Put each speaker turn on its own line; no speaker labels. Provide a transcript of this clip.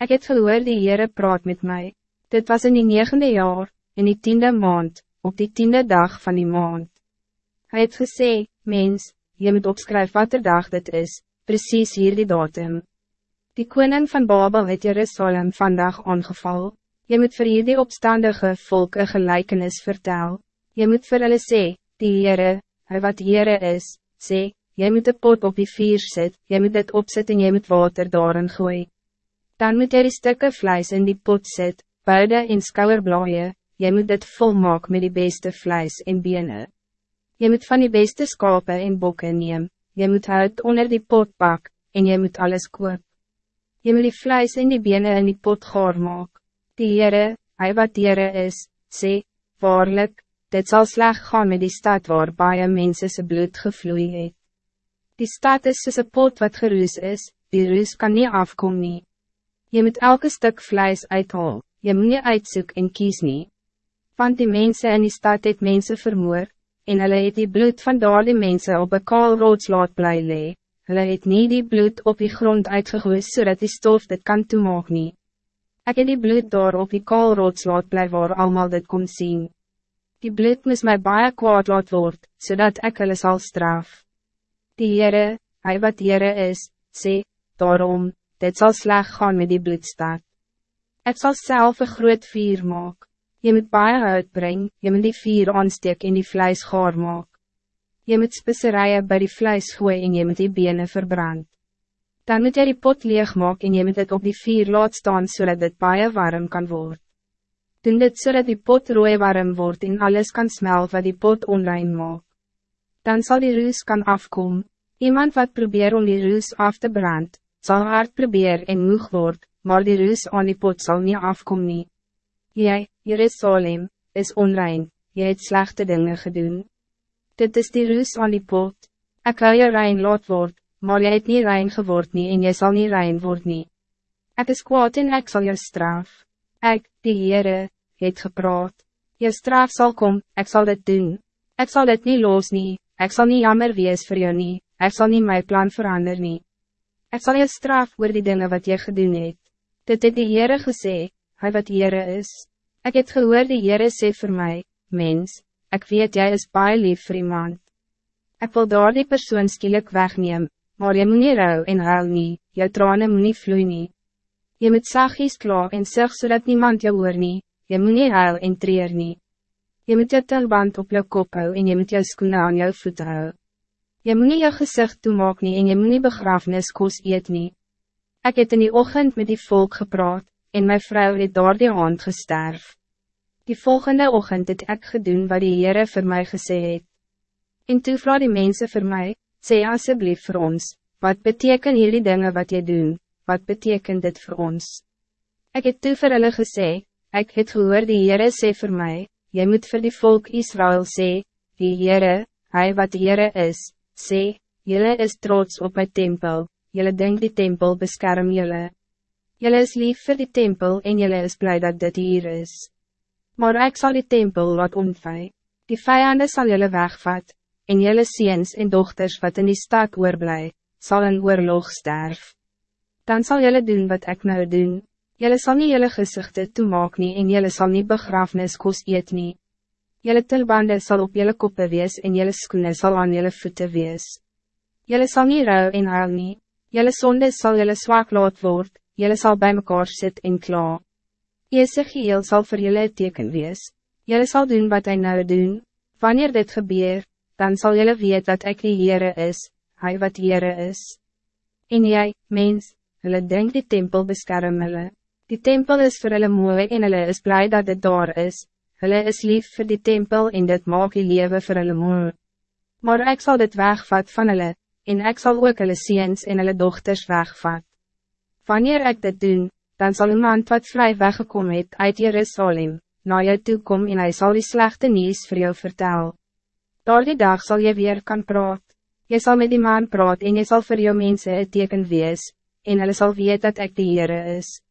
Ik het gehoor die Heere praat met mij. Dit was in die negende jaar, in die tiende maand, op die tiende dag van die maand. Hij het gesê, mens, je moet opskryf wat er dag dit is, precies hier die datum. Die koning van Babel het Jerusalem vandaag aangeval. Je moet vir hierdie opstandige volk een gelijkenis vertel. Je moet vir hulle sê, die Heere, hy wat Heere is, sê, jy moet de pot op die vier sit, jy moet dit opzet en jy moet water daarin gooi. Dan moet jy die stukke vlijs in die pot sit, buide en skouwerblaie, jy moet dit volmaak met die beste vlijs en bene. Je moet van die beste skape en bokke neem, jy moet hout onder die pot pak, en jy moet alles koop. Je moet die vlijs en die bene in die pot gaar maak. Die Heere, hy wat Heere is, sê, waarlik, dit zal slecht gaan met die stad waar baie mense se bloed gevloei het. Die stad is soos een pot wat geroes is, die roes kan niet afkom nie. Je moet elke stuk vlijs uithaal, je moet nie uitsoek en kies nie. Want die mensen in die stad het mense vermoor, en hulle het die bloed van daar die mense op een kaal roods laat bly lee. Hulle het nie die bloed op die grond uitgegoos zodat die stof dit kan toemaak nie. Ek het die bloed daar op die kaal roods laat bly waar allemaal dit kon zien. Die bloed moest mij baie kwaad laat word, zodat ik hulle sal straf. Die Heere, hy wat Heere is, sê, daarom, dit zal sleg gaan met die bloedstad. Ik zal zelf een groot vier maak. Je moet baie uitbring, je moet die vier aansteek en die vlijs gaar maak. Je moet specerijen bij die vlijs gooi en je moet die benen verbrand. Dan moet je die pot leeg maak en je moet het op die vier laat staan zodat het baie warm kan worden. Doen dit zodat die pot rooi warm wordt en alles kan smelt wat die pot onrein maak. Dan zal die roes kan afkomen. Iemand wat probeer om die roes af te brand, zal hard probeer en moeg word, maar die roes aan die pot zal niet afkomen. Nie. Jy, Jerusalem, is onrein, jy het slechte dingen gedaan. Dit is die roes aan die pot. Ik wil je rein laat word, maar jy het niet rein geword nie en jy zal niet rein word nie. Ek is kwaad en ek sal jou straf. Ek, die Heere, het gepraat. Je straf zal komen, ik zal dit doen. Ik zal dit niet los nie, ik zal niet jammer wees voor jou nie, ik zal niet mijn plan veranderen. nie. Ik zal je straf voor die dingen wat je gedoen het. Dit het die Heere gesê, hy wat Heere is. Ik het gehoor die Heere sê voor mij, mens, ik weet jij is baie lief vir iemand. Ik wil daar die persoon skielik wegneem, maar je moet nie rouw en huil nie, jou tranen moet nie vloei nie. Je moet zachtjes kla en zeg zodat niemand jou hoor nie, je moet nie huil en treer nie. Je moet jou tulband op jou kop hou en je moet jou skoene aan jou voet hou. Je moet nie jou gezicht toemaak nie en je moet nie begrafenis koos eet nie. Ek het in die ochtend met die volk gepraat, en mijn vrouw het door die hand gesterf. Die volgende ochtend het ek gedoen wat die Heere voor mij gesê het. En toe vraag die mensen voor mij, sê alsjeblieft voor ons, wat betekenen jullie dingen wat je doen, wat betekent dit voor ons? Ik het toe vir hulle gesê, ek het gehoor die Heere sê voor mij, jy moet voor die volk Israël sê, die Heere, hij wat Heere is, sê, jylle is trots op my tempel, jylle denk die tempel beskerm jylle. Jylle is lief voor die tempel en jylle is blij dat dit hier is. Maar ik zal die tempel wat ontvij, die vijanden zal jylle wegvat, en jylle ziens en dochters wat in die stad oorblij, zal een oorlog sterf. Dan zal jylle doen wat ik nou doen, jylle sal nie jylle gezichte toemaak nie en jylle sal nie begrafenis kos eet nie. Jelle tilbande zal op jelle koppen wees en jelle skoene zal aan jelle voeten wees. Jelle zal niet rouw en huil nie, jelle sonde zal jelle zwak laat word, jelle zal bij mekaar sit en kla. Jesse geheel zal voor jelle teken wees, jelle zal doen wat hij nou doen, wanneer dit gebeur, dan zal jelle weet dat ik die Heere is, hij wat Heere is. En jij, mens, hulle denk die tempel beskerm hulle. Die tempel is voor hulle mooi en hulle is blij dat het daar is, Hulle is lief voor die tempel en dit maak die lewe vir hulle moe. Maar ik zal dit wegvat van hulle, en ik zal ook hulle ziens en hulle dochters wegvat. Wanneer ik dit doen, dan zal iemand wat vrij weggekomen het uit Jerusalem, na jou toe kom en hij zal die slechte nieuws voor jou vertel. Door die dag zal je weer kan praat. Je zal met die man praat en je zal voor jou mensen het teken wees, en hulle sal weet dat ik de Heere is.